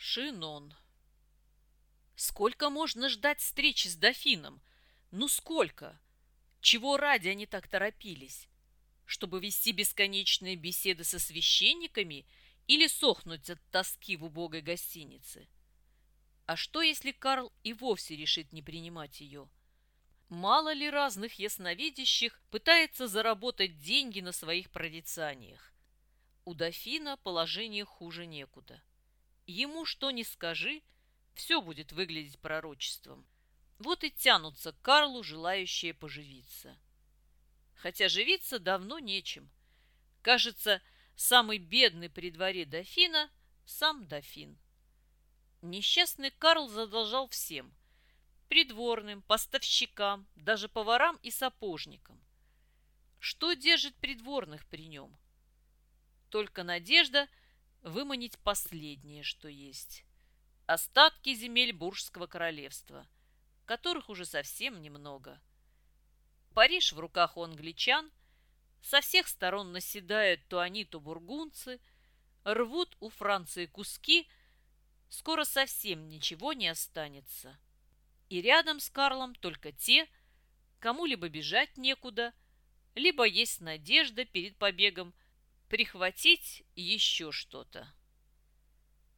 Шинон. Сколько можно ждать встречи с дофином? Ну сколько? Чего ради они так торопились? Чтобы вести бесконечные беседы со священниками или сохнуть от тоски в убогой гостинице? А что, если Карл и вовсе решит не принимать ее? Мало ли разных ясновидящих пытается заработать деньги на своих прорицаниях. У дофина положение хуже некуда. Ему что ни скажи, все будет выглядеть пророчеством. Вот и тянутся к Карлу желающие поживиться. Хотя живиться давно нечем. Кажется, самый бедный при дворе дофина – сам дофин. Несчастный Карл задолжал всем – придворным, поставщикам, даже поварам и сапожникам. Что держит придворных при нем? Только надежда – выманить последнее, что есть. Остатки земель Буржского королевства, которых уже совсем немного. Париж в руках у англичан, со всех сторон наседают то они, то бургунцы, рвут у Франции куски, скоро совсем ничего не останется. И рядом с Карлом только те, кому либо бежать некуда, либо есть надежда перед побегом – прихватить еще что-то.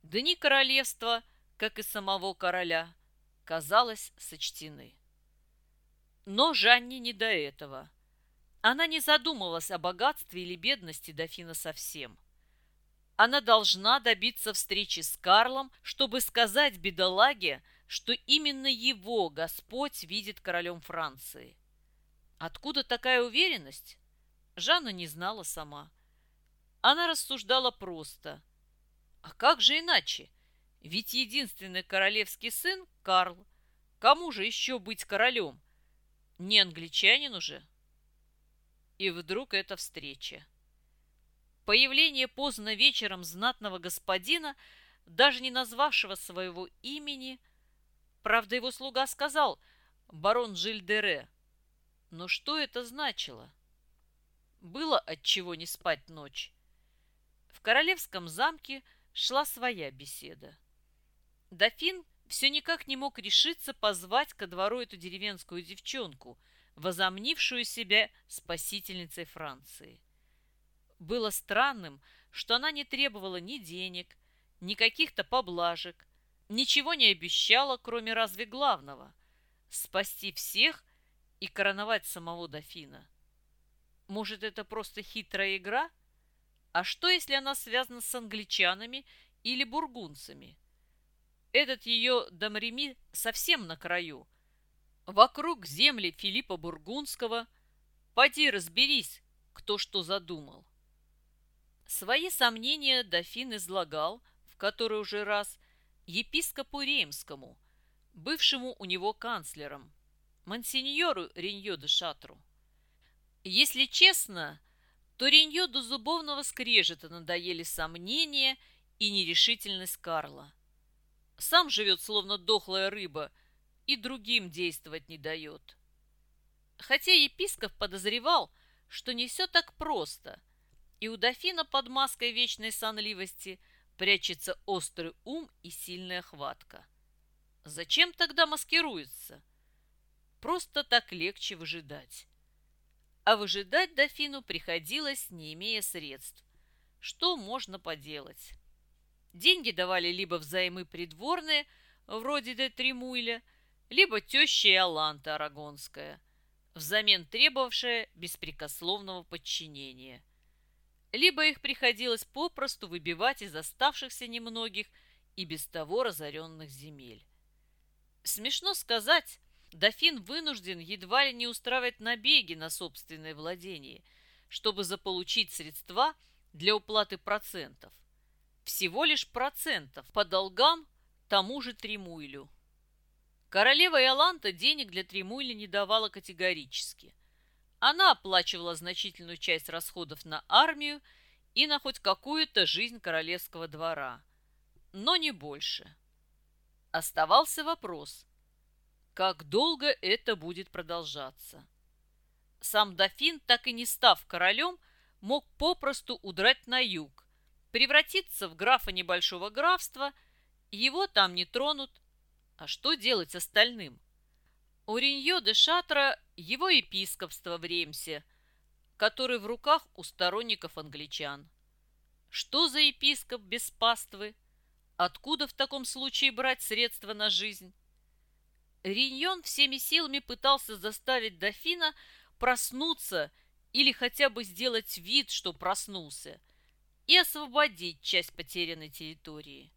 Дни королевства, как и самого короля, казалось, сочтены. Но Жанне не до этого. Она не задумывалась о богатстве или бедности дофина совсем. Она должна добиться встречи с Карлом, чтобы сказать бедолаге, что именно его Господь видит королем Франции. Откуда такая уверенность? Жанна не знала сама. Она рассуждала просто. А как же иначе? Ведь единственный королевский сын – Карл. Кому же еще быть королем? Не англичанину же? И вдруг эта встреча. Появление поздно вечером знатного господина, даже не назвавшего своего имени, правда, его слуга сказал «барон Жильдере». Но что это значило? Было от чего не спать ночь. В королевском замке шла своя беседа. Дофин все никак не мог решиться позвать ко двору эту деревенскую девчонку, возомнившую себя спасительницей Франции. Было странным, что она не требовала ни денег, ни каких-то поблажек, ничего не обещала, кроме разве главного – спасти всех и короновать самого дофина. Может, это просто хитрая игра – а что, если она связана с англичанами или бургунцами? Этот ее Дамреми совсем на краю. Вокруг земли Филиппа Бургундского. Поди разберись, кто что задумал. Свои сомнения дофин излагал, в который уже раз, епископу Реймскому, бывшему у него канцлером, мансиньору Реньо де Шатру. Если честно, то Ренье до зубовного скрежета надоели сомнения и нерешительность Карла. Сам живет, словно дохлая рыба, и другим действовать не дает. Хотя епископ подозревал, что не все так просто, и у дофина под маской вечной сонливости прячется острый ум и сильная хватка. Зачем тогда маскируется? Просто так легче выжидать а выжидать дофину приходилось, не имея средств. Что можно поделать? Деньги давали либо взаймы придворные, вроде де Тремуйля, либо теща Иоланта Арагонская, взамен требовавшая беспрекословного подчинения. Либо их приходилось попросту выбивать из оставшихся немногих и без того разоренных земель. Смешно сказать, дофин вынужден едва ли не устраивать набеги на собственное владение, чтобы заполучить средства для уплаты процентов. Всего лишь процентов по долгам тому же Тремуйлю. Королева Иоланта денег для Тремуйля не давала категорически. Она оплачивала значительную часть расходов на армию и на хоть какую-то жизнь королевского двора, но не больше. Оставался вопрос – как долго это будет продолжаться. Сам дофин, так и не став королем, мог попросту удрать на юг, превратиться в графа небольшого графства Его там не тронут. А что делать остальным? У Риньо де Шатра его епископство в Ремсе, который в руках у сторонников англичан. Что за епископ без паствы? Откуда в таком случае брать средства на жизнь? Риньон всеми силами пытался заставить дофина проснуться или хотя бы сделать вид, что проснулся, и освободить часть потерянной территории.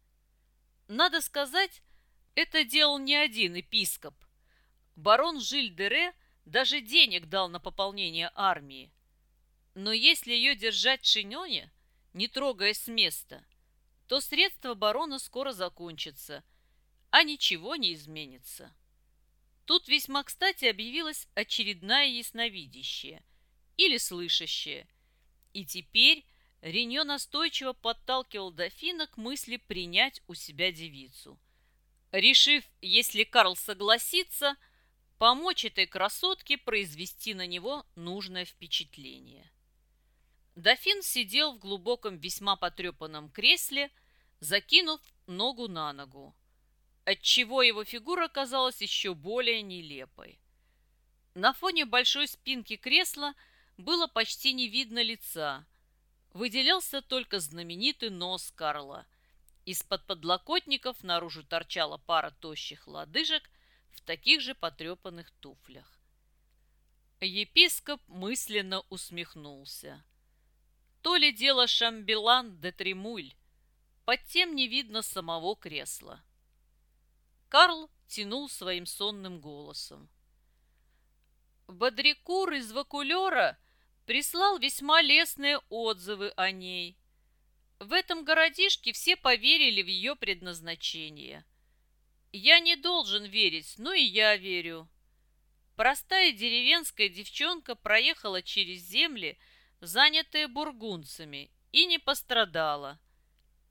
Надо сказать, это делал не один епископ. Барон Жиль-Дере даже денег дал на пополнение армии. Но если ее держать в Шиноне, не трогая с места, то средства барона скоро закончатся, а ничего не изменится. Тут весьма кстати объявилась очередная ясновидящая или слышащая, и теперь Реньо настойчиво подталкивал дофина к мысли принять у себя девицу. Решив, если Карл согласится, помочь этой красотке произвести на него нужное впечатление. Дофин сидел в глубоком весьма потрепанном кресле, закинув ногу на ногу, отчего его фигура казалась еще более нелепой. На фоне большой спинки кресла было почти не видно лица, выделялся только знаменитый нос Карла. Из-под подлокотников наружу торчала пара тощих лодыжек в таких же потрепанных туфлях. Епископ мысленно усмехнулся. То ли дело Шамбелан де Тремуль, под тем не видно самого кресла. Карл тянул своим сонным голосом. Бодрикур из Вакулера прислал весьма лестные отзывы о ней. В этом городишке все поверили в ее предназначение. Я не должен верить, но и я верю. Простая деревенская девчонка проехала через земли, занятые бургунцами, и не пострадала.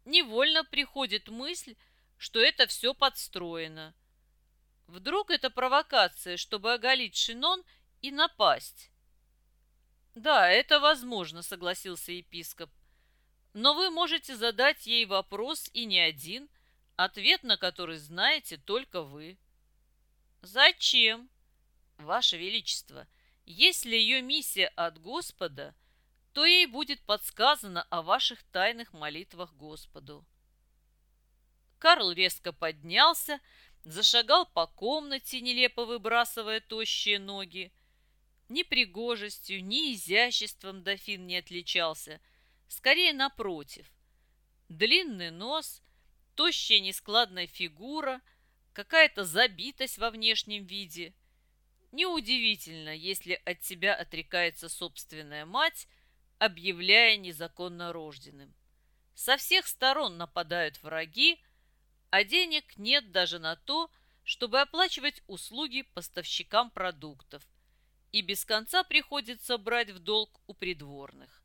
Невольно приходит мысль, что это все подстроено. Вдруг это провокация, чтобы оголить Шинон и напасть? Да, это возможно, согласился епископ. Но вы можете задать ей вопрос и не один, ответ на который знаете только вы. Зачем? Ваше Величество, если ее миссия от Господа, то ей будет подсказано о ваших тайных молитвах Господу. Карл резко поднялся, зашагал по комнате, нелепо выбрасывая тощие ноги. Ни пригожестью, ни изяществом дофин не отличался, скорее напротив. Длинный нос, тощая нескладная фигура, какая-то забитость во внешнем виде. Неудивительно, если от тебя отрекается собственная мать, объявляя незаконно рожденным. Со всех сторон нападают враги, а денег нет даже на то, чтобы оплачивать услуги поставщикам продуктов, и без конца приходится брать в долг у придворных.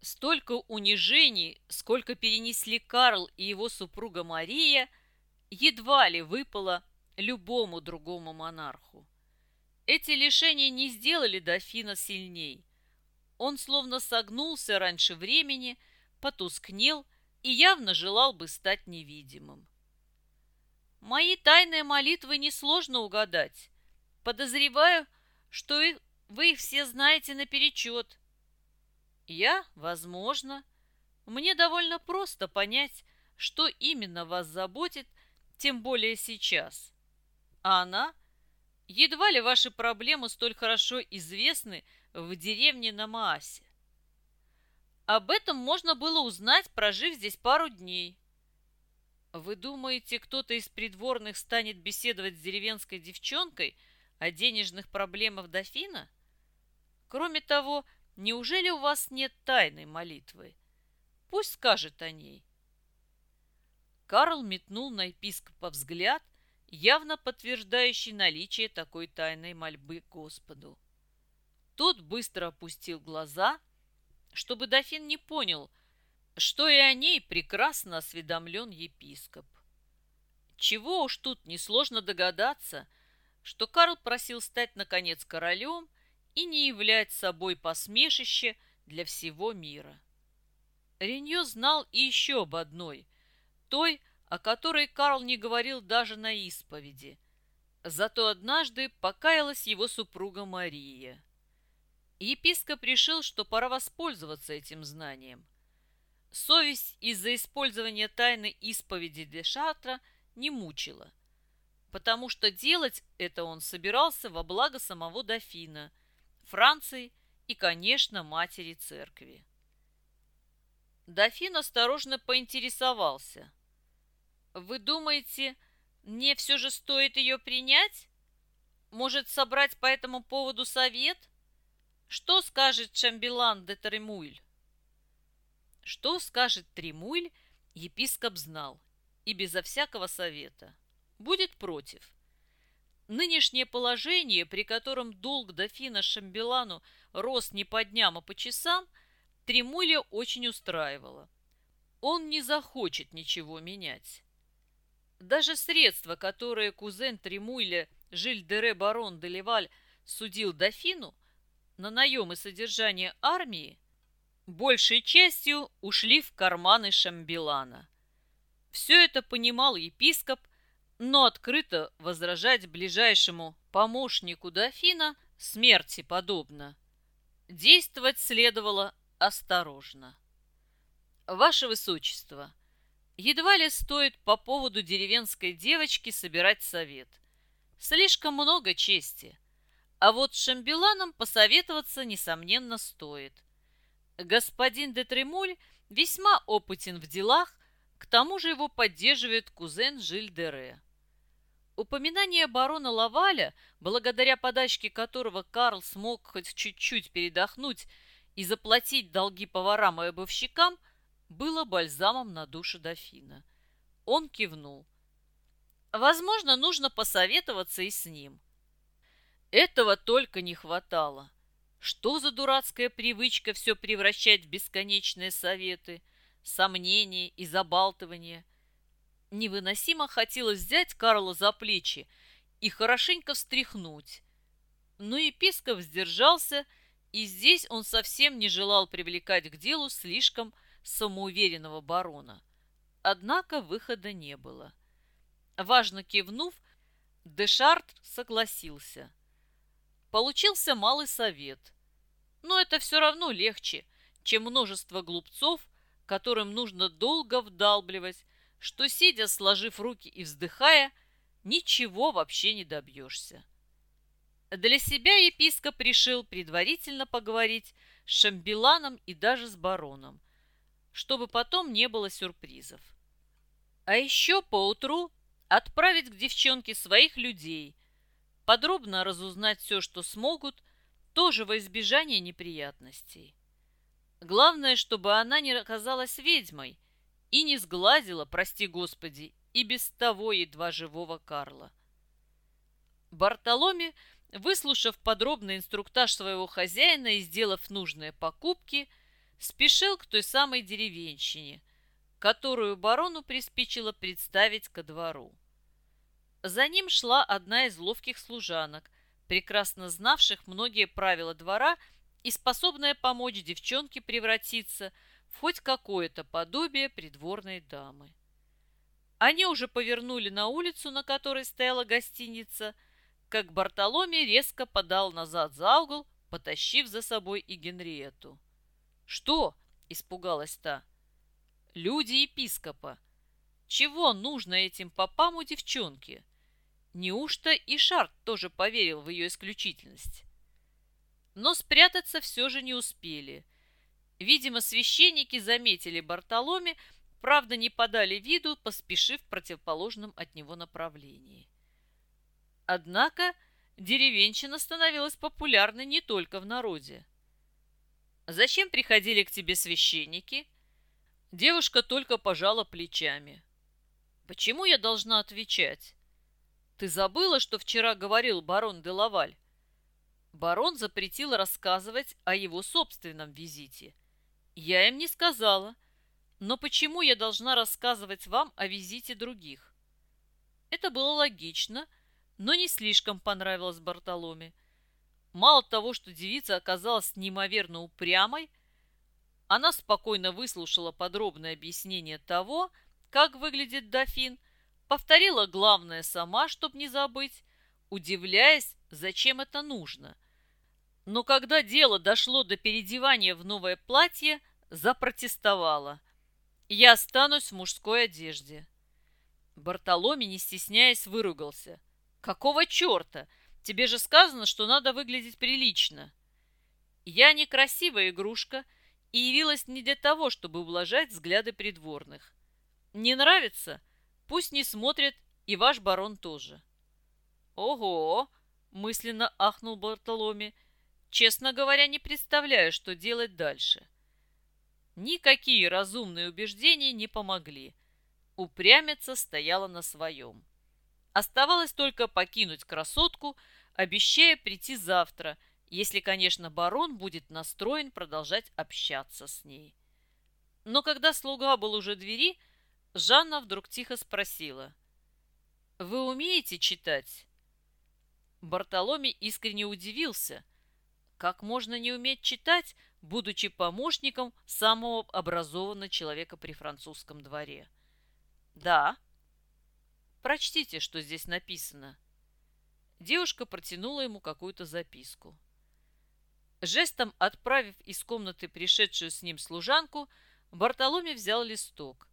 Столько унижений, сколько перенесли Карл и его супруга Мария, едва ли выпало любому другому монарху. Эти лишения не сделали дофина сильней. Он словно согнулся раньше времени, потускнел и явно желал бы стать невидимым. Мои тайные молитвы несложно угадать. Подозреваю, что их, вы их все знаете наперечет. Я, возможно. Мне довольно просто понять, что именно вас заботит, тем более сейчас. А она? Едва ли ваши проблемы столь хорошо известны в деревне на Маасе. Об этом можно было узнать, прожив здесь пару дней. Вы думаете, кто-то из придворных станет беседовать с деревенской девчонкой – о денежных проблемах дофина? Кроме того, неужели у вас нет тайной молитвы? Пусть скажет о ней. Карл метнул на епископа взгляд, явно подтверждающий наличие такой тайной мольбы Господу. Тот быстро опустил глаза, чтобы дофин не понял, что и о ней прекрасно осведомлен епископ. Чего уж тут несложно догадаться – что Карл просил стать, наконец, королем и не являть собой посмешище для всего мира. Ренье знал и еще об одной, той, о которой Карл не говорил даже на исповеди. Зато однажды покаялась его супруга Мария. Епископ решил, что пора воспользоваться этим знанием. Совесть из-за использования тайны исповеди де Шатра не мучила, потому что делать это он собирался во благо самого дофина, Франции и, конечно, матери церкви. Дофин осторожно поинтересовался. «Вы думаете, мне все же стоит ее принять? Может, собрать по этому поводу совет?» Что скажет Шамбелан де Тремуйль? Что скажет Тремуйль, епископ знал, и безо всякого совета. Будет против. Нынешнее положение, при котором долг дофина Шамбелану рос не по дням, а по часам, Тремуйля очень устраивало. Он не захочет ничего менять. Даже средства, которые кузен Тремуйля Жиль Дере Барон де Леваль судил дофину – на наем и содержание армии большей частью ушли в карманы Шамбилана. Все это понимал епископ, но открыто возражать ближайшему помощнику дофина смерти подобно. Действовать следовало осторожно. Ваше Высочество, едва ли стоит по поводу деревенской девочки собирать совет. Слишком много чести – а вот с Шамбеланом посоветоваться, несомненно, стоит. Господин де Тремуль весьма опытен в делах, к тому же его поддерживает кузен Жиль Дере. Упоминание барона Лаваля, благодаря подачке которого Карл смог хоть чуть-чуть передохнуть и заплатить долги поварам и обувщикам, было бальзамом на душу дофина. Он кивнул. Возможно, нужно посоветоваться и с ним – этого только не хватало. Что за дурацкая привычка все превращать в бесконечные советы, сомнения и забалтывания? Невыносимо хотелось взять Карла за плечи и хорошенько встряхнуть. Но епископ сдержался, и здесь он совсем не желал привлекать к делу слишком самоуверенного барона. Однако выхода не было. Важно кивнув, Дешарт согласился – Получился малый совет. Но это все равно легче, чем множество глупцов, которым нужно долго вдалбливать, что, сидя, сложив руки и вздыхая, ничего вообще не добьешься. Для себя епископ решил предварительно поговорить с Шамбиланом и даже с бароном, чтобы потом не было сюрпризов. А еще поутру отправить к девчонке своих людей, подробно разузнать все, что смогут, тоже во избежание неприятностей. Главное, чтобы она не оказалась ведьмой и не сгладила, прости господи, и без того едва живого Карла. Бартоломе, выслушав подробный инструктаж своего хозяина и сделав нужные покупки, спешил к той самой деревенщине, которую барону приспичило представить ко двору. За ним шла одна из ловких служанок, прекрасно знавших многие правила двора и способная помочь девчонке превратиться в хоть какое-то подобие придворной дамы. Они уже повернули на улицу, на которой стояла гостиница, как Бартоломей резко подал назад за угол, потащив за собой и Генриету. «Что?» – испугалась та. «Люди епископа. Чего нужно этим попам у девчонки?» Неужто и Шарт тоже поверил в ее исключительность? Но спрятаться все же не успели. Видимо, священники заметили Бартоломе, правда, не подали виду, поспешив в противоположном от него направлении. Однако деревенщина становилась популярной не только в народе. «Зачем приходили к тебе священники?» Девушка только пожала плечами. «Почему я должна отвечать?» Ты забыла, что вчера говорил барон де Лаваль? Барон запретил рассказывать о его собственном визите. Я им не сказала. Но почему я должна рассказывать вам о визите других? Это было логично, но не слишком понравилось Бартоломе. Мало того, что девица оказалась неимоверно упрямой, она спокойно выслушала подробное объяснение того, как выглядит дофин, повторила главное сама, чтоб не забыть, удивляясь, зачем это нужно. Но когда дело дошло до переодевания в новое платье, запротестовала. «Я останусь в мужской одежде». Бартоломи, не стесняясь, выругался. «Какого черта? Тебе же сказано, что надо выглядеть прилично». «Я некрасивая игрушка и явилась не для того, чтобы ублажать взгляды придворных. Не нравится? Пусть не смотрят, и ваш барон тоже». «Ого!» – мысленно ахнул Бартоломи. «Честно говоря, не представляю, что делать дальше». Никакие разумные убеждения не помогли. Упрямица стояла на своем. Оставалось только покинуть красотку, обещая прийти завтра, если, конечно, барон будет настроен продолжать общаться с ней. Но когда слуга был уже двери, Жанна вдруг тихо спросила. «Вы умеете читать?» Бартоломе искренне удивился. Как можно не уметь читать, будучи помощником самого образованного человека при французском дворе? Да. Прочтите, что здесь написано. Девушка протянула ему какую-то записку. Жестом отправив из комнаты пришедшую с ним служанку, Бартоломе взял листок.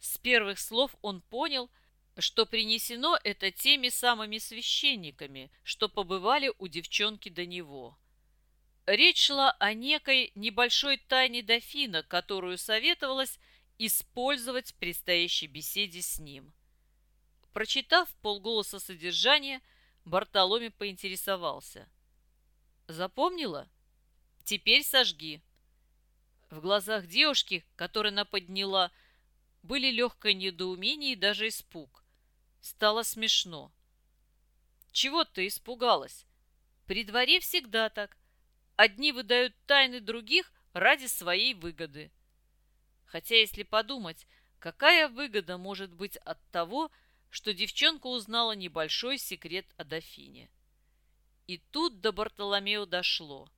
С первых слов он понял, что принесено это теми самыми священниками, что побывали у девчонки до него. Речь шла о некой небольшой тайне дофина, которую советовалось использовать в предстоящей беседе с ним. Прочитав полголоса содержание, Бартоломе поинтересовался. «Запомнила? Теперь сожги». В глазах девушки, которую она подняла, были легкое недоумение и даже испуг. Стало смешно. «Чего ты испугалась? При дворе всегда так. Одни выдают тайны других ради своей выгоды. Хотя, если подумать, какая выгода может быть от того, что девчонка узнала небольшой секрет о дофине? И тут до Бартоломео дошло.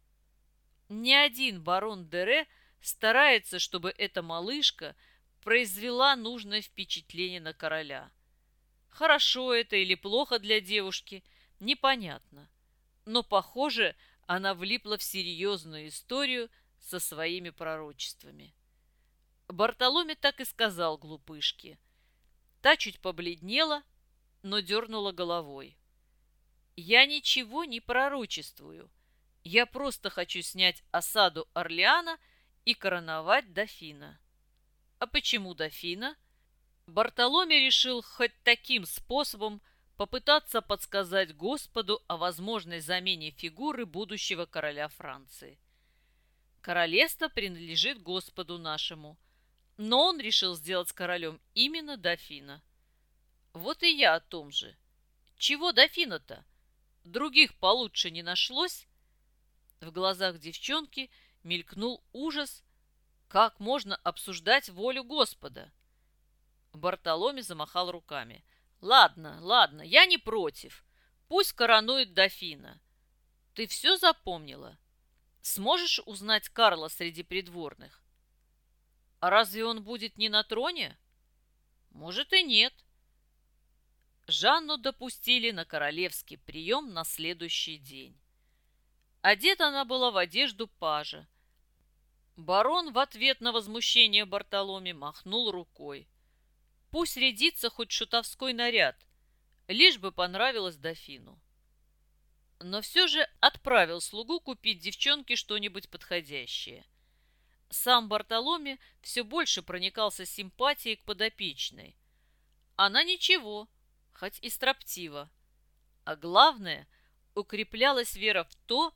Ни один барон Дере старается, чтобы эта малышка произвела нужное впечатление на короля. Хорошо это или плохо для девушки, непонятно. Но, похоже, она влипла в серьезную историю со своими пророчествами. Бартоломе так и сказал глупышке. Та чуть побледнела, но дернула головой. «Я ничего не пророчествую. Я просто хочу снять осаду Орлеана и короновать дофина». «А почему дофина?» Бартоломе решил хоть таким способом попытаться подсказать Господу о возможной замене фигуры будущего короля Франции. Королевство принадлежит Господу нашему – но он решил сделать королем именно дофина. Вот и я о том же. Чего дофина-то? Других получше не нашлось? В глазах девчонки мелькнул ужас. Как можно обсуждать волю Господа? Бартоломе замахал руками. Ладно, ладно, я не против. Пусть коронует дофина. Ты все запомнила? Сможешь узнать Карла среди придворных? А разве он будет не на троне? Может и нет. Жанну допустили на королевский прием на следующий день. Одета она была в одежду пажа. Барон в ответ на возмущение Бартоломе махнул рукой. Пусть рядится хоть шутовской наряд, лишь бы понравилось дофину. Но все же отправил слугу купить девчонке что-нибудь подходящее – сам Бартоломе все больше проникался симпатией к подопечной. Она ничего, хоть и строптива. А главное, укреплялась вера в то,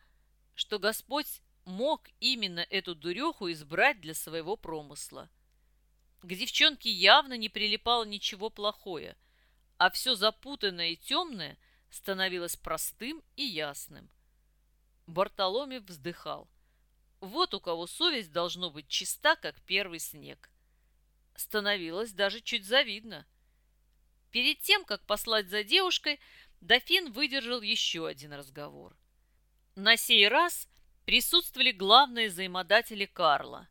что Господь мог именно эту дуреху избрать для своего промысла. К девчонке явно не прилипало ничего плохое, а все запутанное и темное становилось простым и ясным. Бартоломе вздыхал. Вот у кого совесть должно быть чиста, как первый снег. Становилось даже чуть завидно. Перед тем, как послать за девушкой, дофин выдержал еще один разговор. На сей раз присутствовали главные взаимодатели Карла,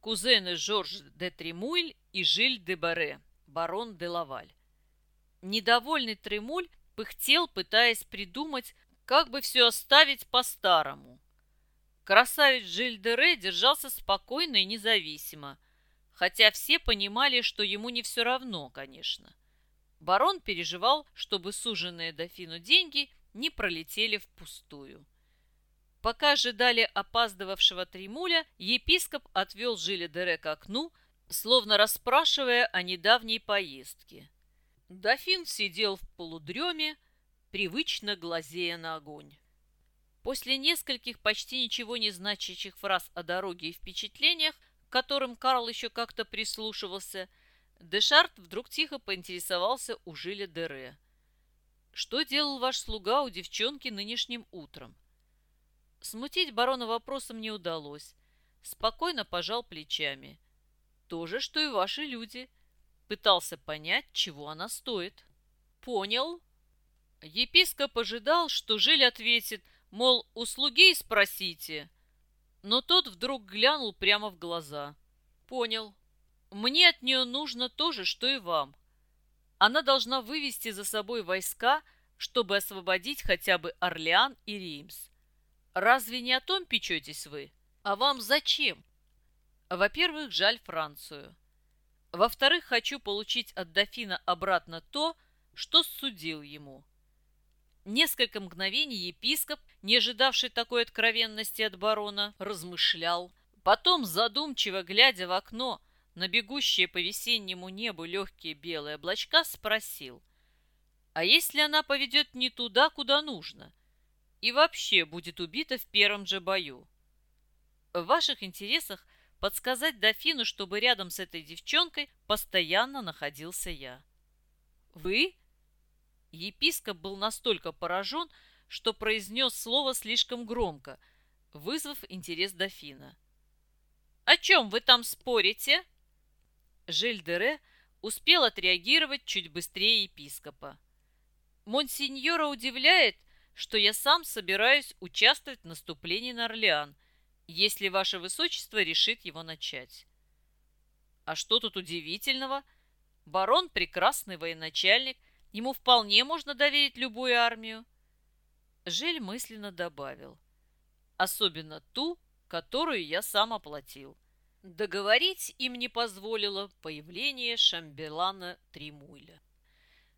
кузены Жорж де Тремуэль и Жиль де Баре, барон де Лаваль. Недовольный Тремуль пыхтел, пытаясь придумать, как бы все оставить по-старому. Красавец Жильдере держался спокойно и независимо, хотя все понимали, что ему не все равно, конечно. Барон переживал, чтобы суженные дофину деньги не пролетели впустую. Пока ожидали опаздывавшего Тремуля, епископ отвел Жиля-Дере к окну, словно расспрашивая о недавней поездке. Дофин сидел в полудреме, привычно глазея на огонь. После нескольких почти ничего не значащих фраз о дороге и впечатлениях, к которым Карл еще как-то прислушивался, Дешарт вдруг тихо поинтересовался у Жиля Дере. «Что делал ваш слуга у девчонки нынешним утром?» Смутить барона вопросом не удалось. Спокойно пожал плечами. «То же, что и ваши люди», пытался понять, чего она стоит. «Понял». Епископ ожидал, что Жиль ответит, мол, у слуги спросите. Но тот вдруг глянул прямо в глаза. «Понял. Мне от нее нужно то же, что и вам. Она должна вывести за собой войска, чтобы освободить хотя бы Орлеан и Римс. Разве не о том печетесь вы? А вам зачем? Во-первых, жаль Францию. Во-вторых, хочу получить от дофина обратно то, что судил ему. Несколько мгновений епископ, не ожидавший такой откровенности от барона, размышлял. Потом, задумчиво глядя в окно на бегущие по весеннему небу легкие белые облачка, спросил, «А если она поведет не туда, куда нужно, и вообще будет убита в первом же бою?» В ваших интересах подсказать дофину, чтобы рядом с этой девчонкой постоянно находился я. «Вы?» Епископ был настолько поражен, что произнес слово слишком громко, вызвав интерес дофина. «О чем вы там спорите?» Жильдере успел отреагировать чуть быстрее епископа. «Монсеньора удивляет, что я сам собираюсь участвовать в наступлении на Орлеан если ваше высочество решит его начать. А что тут удивительного? Барон – прекрасный военачальник, ему вполне можно доверить любую армию. Жель мысленно добавил. Особенно ту, которую я сам оплатил. Договорить им не позволило появление Шамбелана Тримуля.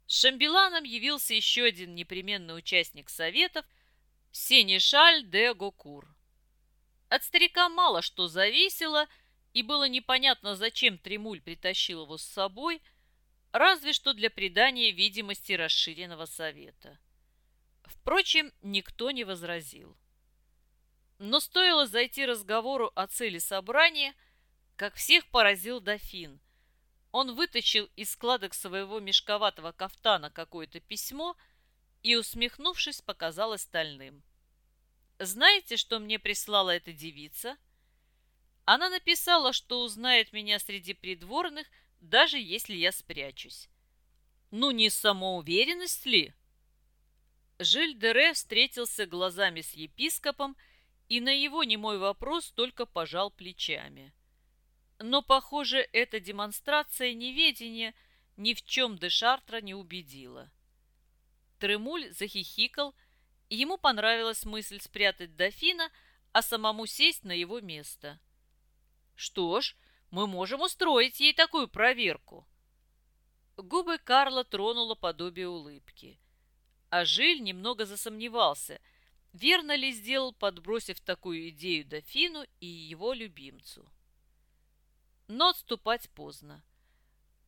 С Шамбеланом явился еще один непременный участник советов – Сенешаль де Гокур. От старика мало что зависело, и было непонятно, зачем Тремуль притащил его с собой, разве что для придания видимости расширенного совета. Впрочем, никто не возразил. Но стоило зайти разговору о цели собрания, как всех поразил дофин. Он вытащил из складок своего мешковатого кафтана какое-то письмо и, усмехнувшись, показал остальным – знаете, что мне прислала эта девица? Она написала, что узнает меня среди придворных, даже если я спрячусь. Ну, не самоуверенность ли? Жиль Дере встретился глазами с епископом и на его немой вопрос только пожал плечами. Но, похоже, эта демонстрация неведения ни в чем Дешартра не убедила. Тремуль захихикал, Ему понравилась мысль спрятать дофина, а самому сесть на его место. Что ж, мы можем устроить ей такую проверку. Губы Карла тронуло подобие улыбки. А Жиль немного засомневался, верно ли сделал, подбросив такую идею дофину и его любимцу. Но отступать поздно.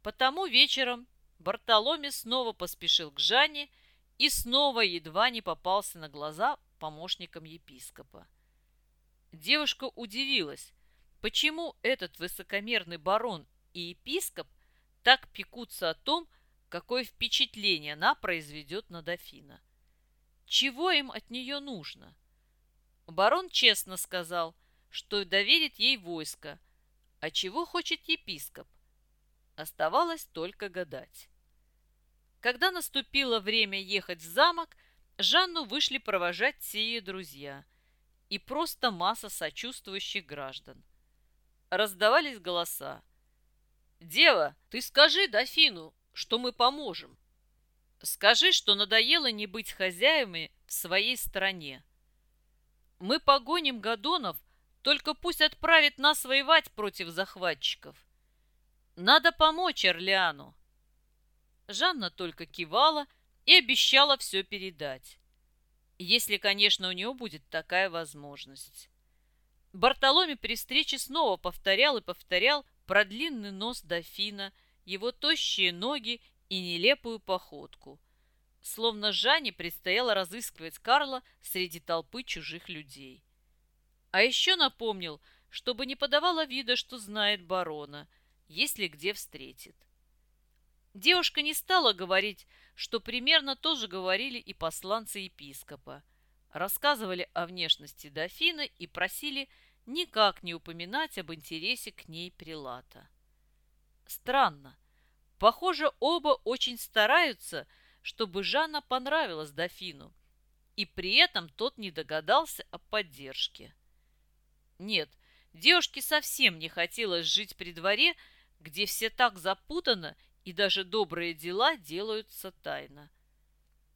Потому вечером Бартоломе снова поспешил к Жанне и снова едва не попался на глаза помощникам епископа. Девушка удивилась, почему этот высокомерный барон и епископ так пекутся о том, какое впечатление она произведет на дофина. Чего им от нее нужно? Барон честно сказал, что доверит ей войско, а чего хочет епископ? Оставалось только гадать. Когда наступило время ехать в замок, Жанну вышли провожать все ее друзья и просто масса сочувствующих граждан. Раздавались голоса. «Дева, ты скажи дофину, что мы поможем. Скажи, что надоело не быть хозяевами в своей стране. Мы погоним Гадонов, только пусть отправит нас воевать против захватчиков. Надо помочь Орлеану. Жанна только кивала и обещала все передать. Если, конечно, у нее будет такая возможность. Бартоломе при встрече снова повторял и повторял про длинный нос дофина, его тощие ноги и нелепую походку. Словно Жанне предстояло разыскивать Карла среди толпы чужих людей. А еще напомнил, чтобы не подавала вида, что знает барона, если где встретит. Девушка не стала говорить, что примерно тоже говорили и посланцы епископа. Рассказывали о внешности дофина и просили никак не упоминать об интересе к ней прилата. Странно. Похоже, оба очень стараются, чтобы Жанна понравилась дофину, и при этом тот не догадался о поддержке. Нет, девушке совсем не хотелось жить при дворе, где все так запутано и даже добрые дела делаются тайно.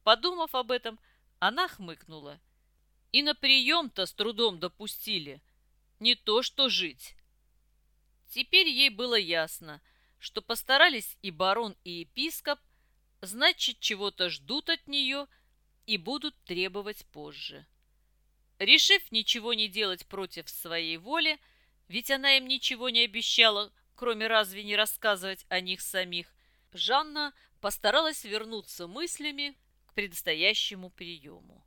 Подумав об этом, она хмыкнула. И на прием-то с трудом допустили. Не то что жить. Теперь ей было ясно, что постарались и барон, и епископ, значит, чего-то ждут от нее и будут требовать позже. Решив ничего не делать против своей воли, ведь она им ничего не обещала, кроме разве не рассказывать о них самих, Жанна постаралась вернуться мыслями к предстоящему приему.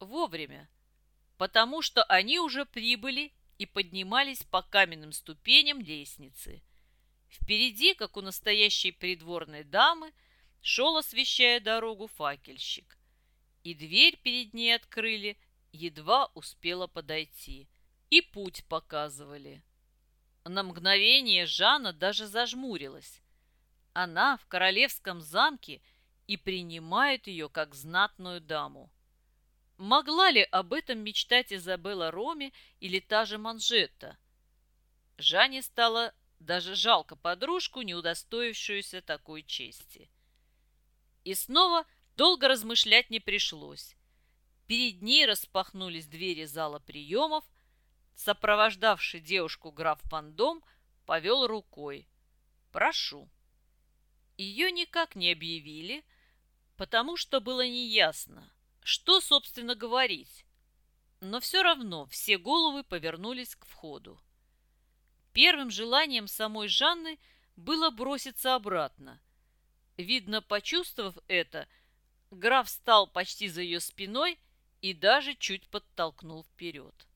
Вовремя, потому что они уже прибыли и поднимались по каменным ступеням лестницы. Впереди, как у настоящей придворной дамы, шел, освещая дорогу, факельщик. И дверь перед ней открыли едва успела подойти. И путь показывали. На мгновение Жанна даже зажмурилась. Она в королевском замке и принимает ее как знатную даму. Могла ли об этом мечтать Изабелла Роми или та же Манжетта? Жанне стало даже жалко подружку, не удостоившуюся такой чести. И снова долго размышлять не пришлось. Перед ней распахнулись двери зала приемов. Сопровождавший девушку граф Пандом повел рукой. «Прошу». Ее никак не объявили, потому что было неясно, что, собственно, говорить. Но все равно все головы повернулись к входу. Первым желанием самой Жанны было броситься обратно. Видно, почувствовав это, граф встал почти за ее спиной и даже чуть подтолкнул вперед.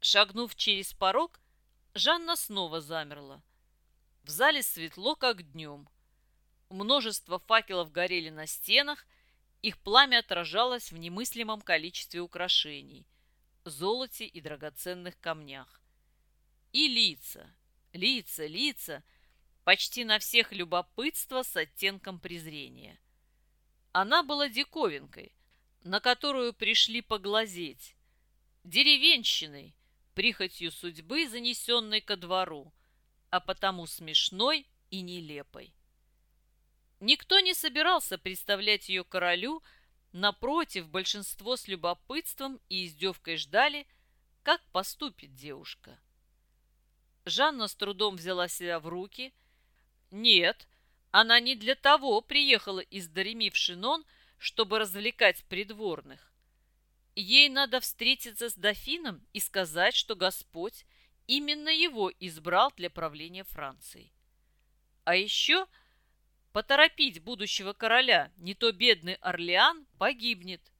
Шагнув через порог, Жанна снова замерла. В зале светло, как днем. Множество факелов горели на стенах, их пламя отражалось в немыслимом количестве украшений, золоте и драгоценных камнях. И лица, лица, лица, почти на всех любопытство с оттенком презрения. Она была диковинкой, на которую пришли поглазеть, деревенщиной, прихотью судьбы, занесенной ко двору, а потому смешной и нелепой. Никто не собирался представлять ее королю, напротив, большинство с любопытством и издевкой ждали, как поступит девушка. Жанна с трудом взяла себя в руки. Нет, она не для того приехала из Дареми в Шинон, чтобы развлекать придворных. Ей надо встретиться с дофином и сказать, что Господь именно его избрал для правления Францией. А еще поторопить будущего короля, не то бедный Орлеан погибнет.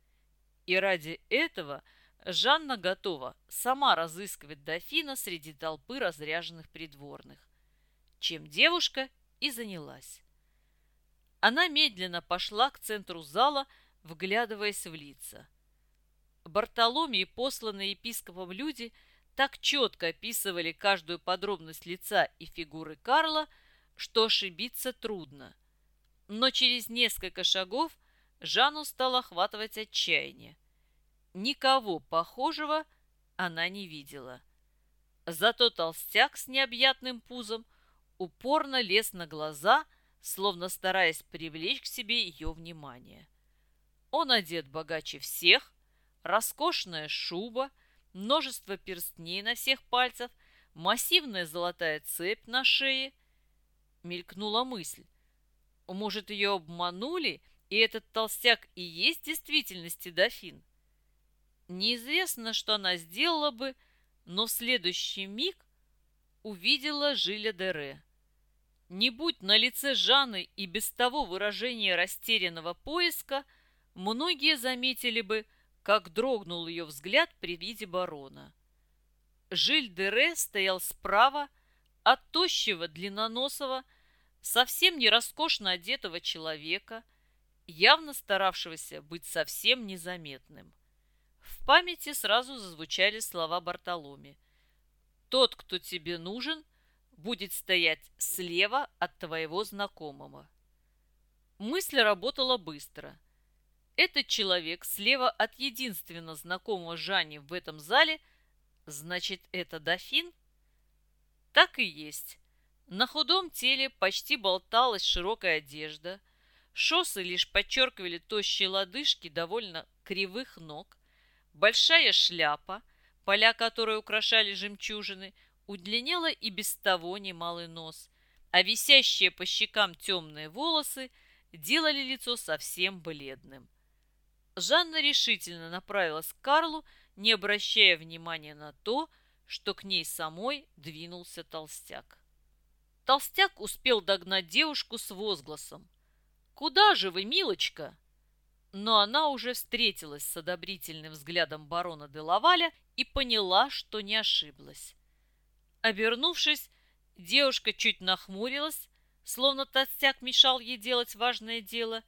И ради этого Жанна готова сама разыскивать дофина среди толпы разряженных придворных, чем девушка и занялась. Она медленно пошла к центру зала, вглядываясь в лица. Бартоломей, посланные епископом люди, так четко описывали каждую подробность лица и фигуры Карла, что ошибиться трудно. Но через несколько шагов Жанну стало охватывать отчаяние. Никого похожего она не видела. Зато толстяк с необъятным пузом упорно лез на глаза, словно стараясь привлечь к себе ее внимание. Он одет богаче всех, роскошная шуба, множество перстней на всех пальцах, массивная золотая цепь на шее. Мелькнула мысль. Может, ее обманули, и этот толстяк и есть в действительности дофин? Неизвестно, что она сделала бы, но в следующий миг увидела Жиля Дере. Не будь на лице Жанны и без того выражение растерянного поиска, многие заметили бы, как дрогнул ее взгляд при виде барона. Жиль Дере стоял справа от тощего, длинноносого, совсем не роскошно одетого человека, явно старавшегося быть совсем незаметным. В памяти сразу зазвучали слова Бартоломи. «Тот, кто тебе нужен, будет стоять слева от твоего знакомого». Мысль работала быстро. Этот человек слева от единственно знакомого Жани в этом зале, значит, это дофин? Так и есть. На худом теле почти болталась широкая одежда. Шоссы лишь подчеркивали тощие лодыжки довольно кривых ног. Большая шляпа, поля которой украшали жемчужины, удлиняла и без того немалый нос, а висящие по щекам темные волосы делали лицо совсем бледным. Жанна решительно направилась к Карлу, не обращая внимания на то, что к ней самой двинулся толстяк. Толстяк успел догнать девушку с возгласом. «Куда же вы, милочка?» но она уже встретилась с одобрительным взглядом барона де Лаваля и поняла, что не ошиблась. Обернувшись, девушка чуть нахмурилась, словно толстяк мешал ей делать важное дело,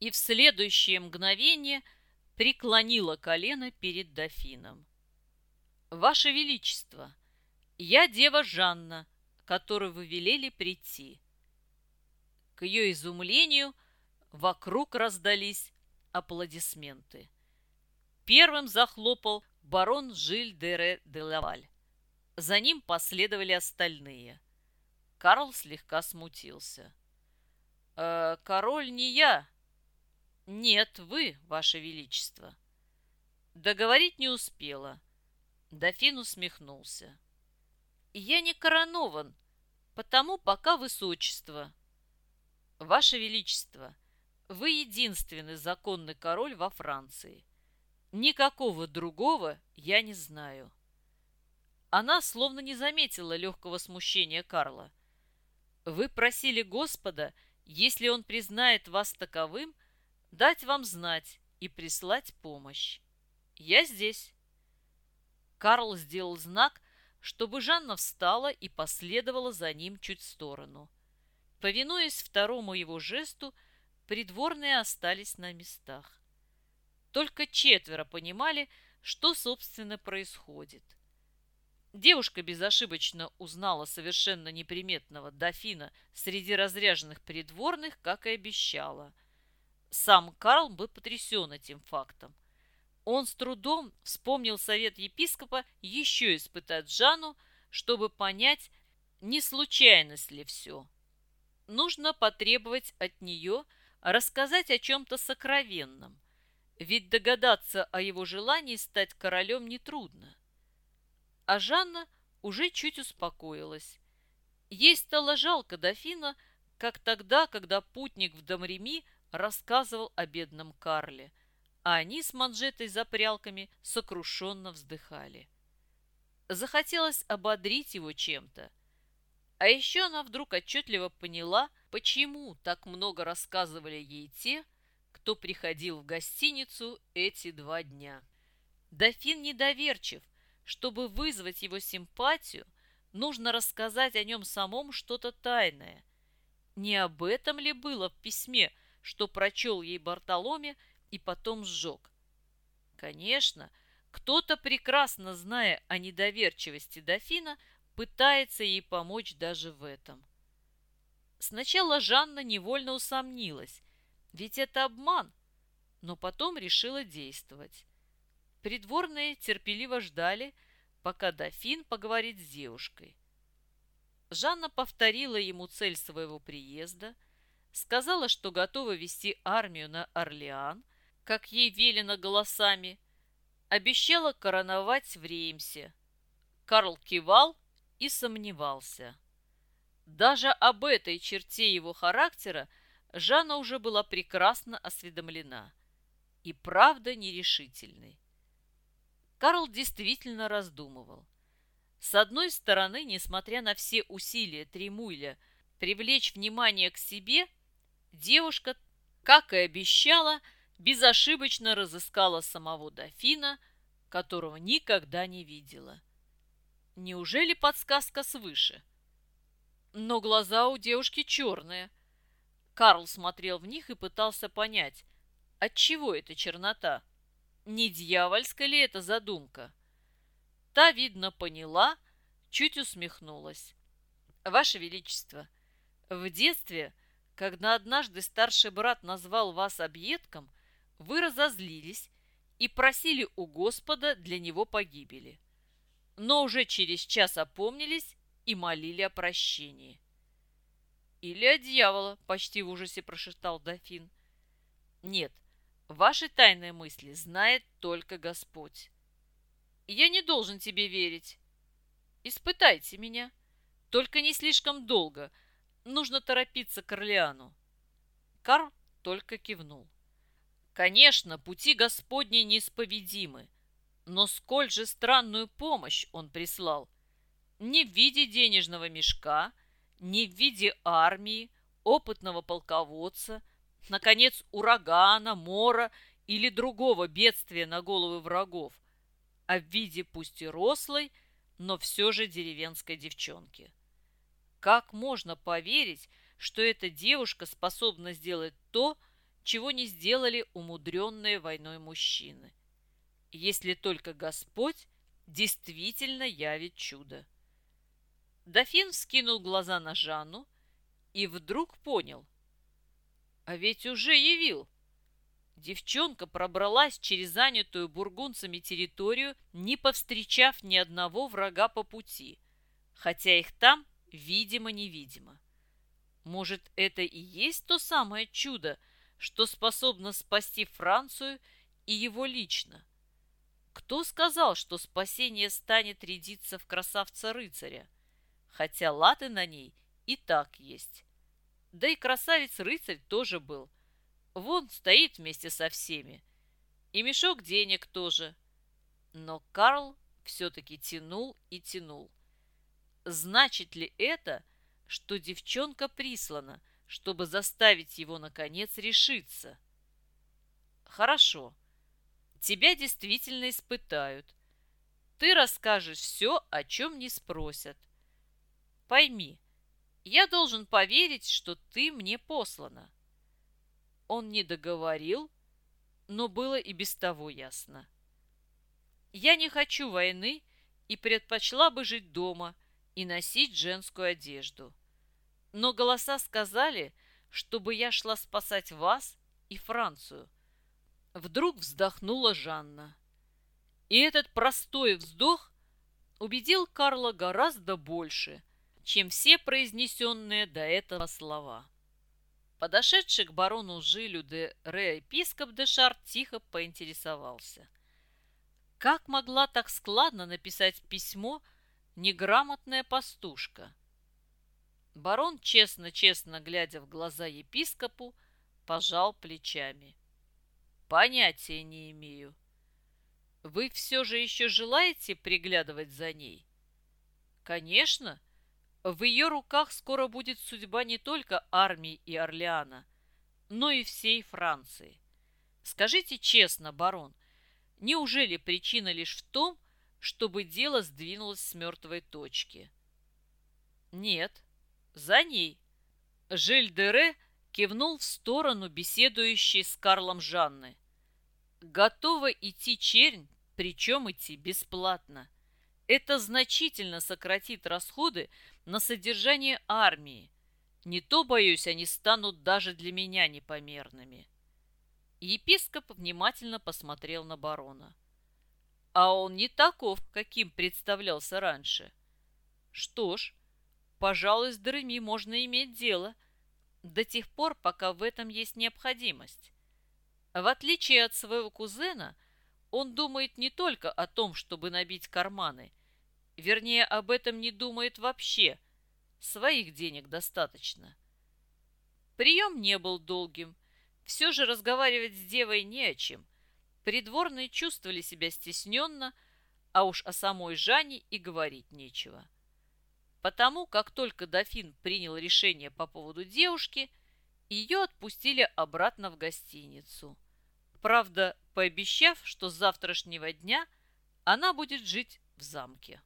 и в следующее мгновение преклонила колено перед дофином. «Ваше Величество, я дева Жанна, которую вы велели прийти». К ее изумлению – Вокруг раздались аплодисменты. Первым захлопал барон Жиль де Лаваль. За ним последовали остальные. Карл слегка смутился. «Э, «Король не я». «Нет, вы, ваше величество». Договорить не успела. Дофин усмехнулся. «Я не коронован, потому пока высочество». «Ваше величество, вы единственный законный король во Франции. Никакого другого я не знаю. Она словно не заметила легкого смущения Карла. Вы просили Господа, если он признает вас таковым, дать вам знать и прислать помощь. Я здесь. Карл сделал знак, чтобы Жанна встала и последовала за ним чуть в сторону. Повинуясь второму его жесту, придворные остались на местах. Только четверо понимали, что, собственно, происходит. Девушка безошибочно узнала совершенно неприметного дофина среди разряженных придворных, как и обещала. Сам Карл был потрясен этим фактом. Он с трудом вспомнил совет епископа еще испытать Жанну, чтобы понять, не случайность ли все. Нужно потребовать от нее – рассказать о чем-то сокровенном, ведь догадаться о его желании стать королем нетрудно. А Жанна уже чуть успокоилась. Ей стало жалко дофина, как тогда, когда путник в Домреми рассказывал о бедном Карле, а они с манжетой за прялками сокрушенно вздыхали. Захотелось ободрить его чем-то. А еще она вдруг отчетливо поняла – почему так много рассказывали ей те, кто приходил в гостиницу эти два дня. Дофин недоверчив. Чтобы вызвать его симпатию, нужно рассказать о нем самом что-то тайное. Не об этом ли было в письме, что прочел ей Бартоломе и потом сжег? Конечно, кто-то, прекрасно зная о недоверчивости дофина, пытается ей помочь даже в этом. Сначала Жанна невольно усомнилась, ведь это обман, но потом решила действовать. Придворные терпеливо ждали, пока дофин поговорит с девушкой. Жанна повторила ему цель своего приезда, сказала, что готова вести армию на Орлеан, как ей велено голосами, обещала короновать в Реймсе. Карл кивал и сомневался. Даже об этой черте его характера Жанна уже была прекрасно осведомлена и правда нерешительной. Карл действительно раздумывал. С одной стороны, несмотря на все усилия Тремуйля привлечь внимание к себе, девушка, как и обещала, безошибочно разыскала самого дофина, которого никогда не видела. Неужели подсказка свыше? Но глаза у девушки черные. Карл смотрел в них и пытался понять, от чего эта чернота. Не дьявольская ли это задумка? Та, видно, поняла, чуть усмехнулась. «Ваше Величество, в детстве, когда однажды старший брат назвал вас объедком, вы разозлились и просили у Господа для него погибели. Но уже через час опомнились и молили о прощении. «Или от дьявола», — почти в ужасе прошептал дофин. «Нет, ваши тайные мысли знает только Господь. Я не должен тебе верить. Испытайте меня. Только не слишком долго. Нужно торопиться к Орлеану». Карл только кивнул. Конечно, пути Господни неисповедимы, но сколь же странную помощь он прислал. Не в виде денежного мешка, не в виде армии, опытного полководца, наконец, урагана, мора или другого бедствия на головы врагов, а в виде пусть и рослой, но все же деревенской девчонки. Как можно поверить, что эта девушка способна сделать то, чего не сделали умудренные войной мужчины. Если только Господь действительно явит чудо. Дофин скинул глаза на Жанну и вдруг понял. А ведь уже явил. Девчонка пробралась через занятую бургунцами территорию, не повстречав ни одного врага по пути, хотя их там видимо-невидимо. Может, это и есть то самое чудо, что способно спасти Францию и его лично. Кто сказал, что спасение станет рядиться в красавца-рыцаря? Хотя латы на ней и так есть. Да и красавец-рыцарь тоже был. Вон стоит вместе со всеми. И мешок денег тоже. Но Карл все-таки тянул и тянул. Значит ли это, что девчонка прислана – чтобы заставить его, наконец, решиться. Хорошо. Тебя действительно испытают. Ты расскажешь все, о чем не спросят. Пойми, я должен поверить, что ты мне послана. Он не договорил, но было и без того ясно. Я не хочу войны и предпочла бы жить дома и носить женскую одежду. Но голоса сказали, чтобы я шла спасать вас и Францию. Вдруг вздохнула Жанна. И этот простой вздох убедил Карла гораздо больше, чем все произнесенные до этого слова. Подошедший к барону Жилю де Ре епископ де Шар тихо поинтересовался. Как могла так складно написать письмо неграмотная пастушка? Барон, честно-честно глядя в глаза епископу, пожал плечами. Понятия не имею. Вы все же еще желаете приглядывать за ней? Конечно. В ее руках скоро будет судьба не только армии и Орлеана, но и всей Франции. Скажите честно, барон, неужели причина лишь в том, чтобы дело сдвинулось с мертвой точки? Нет, за ней. Жиль-Дере кивнул в сторону беседующей с Карлом Жанны. Готова идти чернь, причем идти бесплатно. Это значительно сократит расходы на содержание армии. Не то, боюсь, они станут даже для меня непомерными. Епископ внимательно посмотрел на барона. А он не таков, каким представлялся раньше. Что ж, пожалуй, с Дереми можно иметь дело, до тех пор, пока в этом есть необходимость. В отличие от своего кузена, он думает не только о том, чтобы набить карманы. Вернее, об этом не думает вообще. Своих денег достаточно. Прием не был долгим. Все же разговаривать с девой не о чем. Придворные чувствовали себя стесненно, а уж о самой Жанне и говорить нечего. Потому как только дофин принял решение по поводу девушки, ее отпустили обратно в гостиницу. Правда, пообещав, что с завтрашнего дня она будет жить в замке.